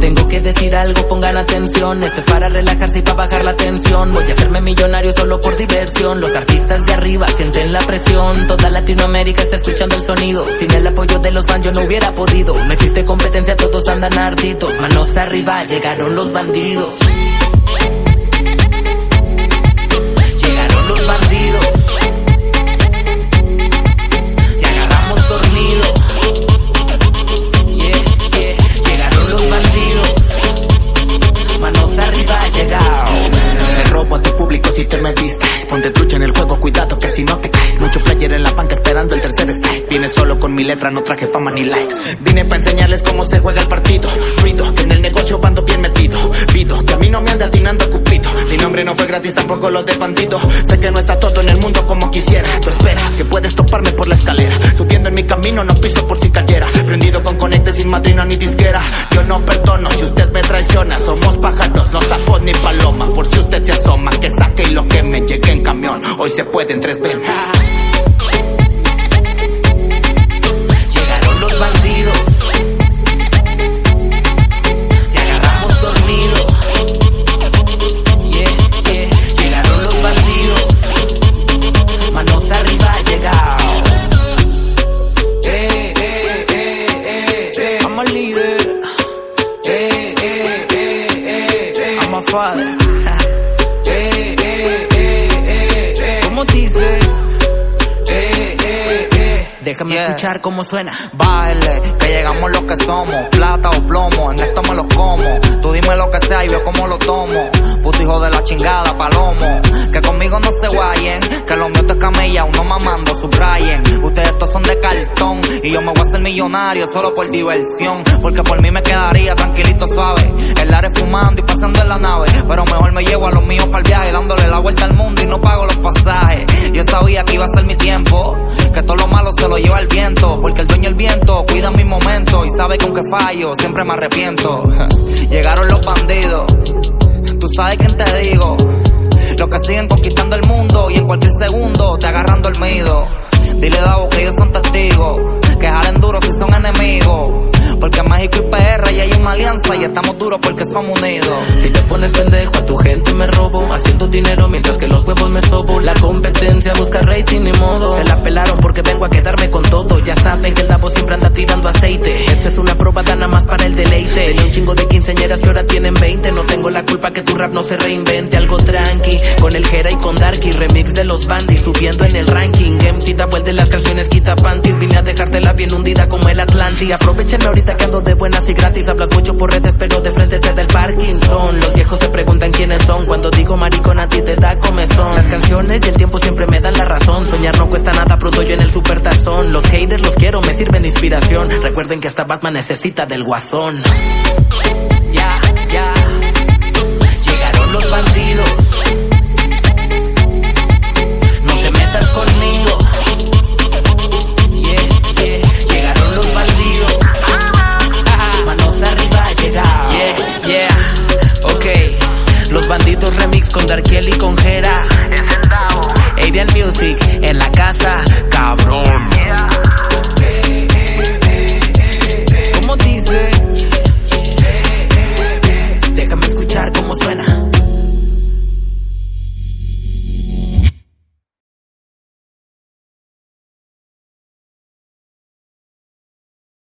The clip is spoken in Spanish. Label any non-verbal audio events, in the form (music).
Tengo que decir algo, pongan atención. Esto es para relajarse y para bajar la tensión. Voy a hacerme millonario solo por diversión. Los artistas de arriba sienten la presión. Toda Latinoamérica está escuchando el sonido. Sin el apoyo de los fans yo no hubiera podido. Me existe competencia, todos andan arditos. Manos arriba, llegaron los bandidos. En la banca esperando el tercer strike. Vine solo con mi letra, no traje fama ni likes. Vine para enseñarles cómo se juega el partido. Ruido, que en el negocio ando bien metido. Pido que a mí no me ande atinando cupido. Mi nombre no fue gratis, tampoco lo de bandito. Sé que no está todo en el mundo como quisiera. Tú espera, que puedes toparme por la escalera. Subiendo en mi camino, no piso por si cayera. Prendido con conecte sin madrina ni disquera. Yo no perdono si usted me traiciona. Somos pájaros, no sapos ni paloma. Por si usted se asoma, que saque y lo que me llegue en camión. Hoy se puede en tres veces. Eh. (laughs) Eh, eh, eh, eh, eh. ¿Cómo dice? Eh, eh, eh. Déjame Yeah. escuchar cómo suena. Baile, que llegamos lo que somos, plata o plomo, en esto me los como. Tú dime lo que sea y veo cómo lo tomo. Puto hijo de la chingada, palomo. Que conmigo no se guayen, que lo mío te camella, uno mamando, subrayen. Ustedes estos son de cartón y yo me voy a hacer millonario solo por diversión. Porque por mí me quedaría tranquilito suave. El área fumando y pasando en la nave. Pero mejor me llevo a los míos para el viaje, dándole la vuelta al mundo y no pago los pasajes. Yo sabía que iba a ser mi tiempo, que todo lo malo se lo lleva el viento. Porque el dueño del viento cuida mi momento y sabe que aunque fallo, siempre me arrepiento. (laughs) Llegaron los bandidos, tú sabes quién te digo. Los que siguen conquistando el mundo y en cualquier segundo te agarran dormido. Dile Davo que ellos son testigos, estamos duros porque somos unidos. Si te pones pendejo a tu gente me robo. Haciendo dinero mientras que los huevos me sobo. La competencia busca rating ni modo. Se la pelaron porque vengo a quedarme con todo saben que el Davo siempre anda tirando aceite. Esto es una probada nada más para el deleite. Tenía un chingo de quinceañeras que ahora tienen 20 No tengo la culpa que tu rap no se reinvente. Algo tranqui, con el Jera y con Darky. Remix de los bandis subiendo en el ranking. MC da vuelta las canciones, quita panties. Vine a dejártela bien hundida como el Atlanti Aprovechenme ahorita que ando de buenas y gratis. Hablas mucho por redes pero de frente te da el Parkinson Los viejos se preguntan quiénes son. Cuando digo maricón a ti te da y el tiempo siempre me dan la razón. Soñar no cuesta nada, pronto yo en el supertazón. Los haters los quiero, me sirven de inspiración. Recuerden que hasta Batman necesita del guasón. Ya, ya. Llegaron los bandidos. No te metas conmigo. Yeah, yeah. Llegaron los bandidos. Manos arriba, llegaron Yeah, yeah. Ok. Los bandidos remix con Darkiel y con Jera Music en la casa, cabrón.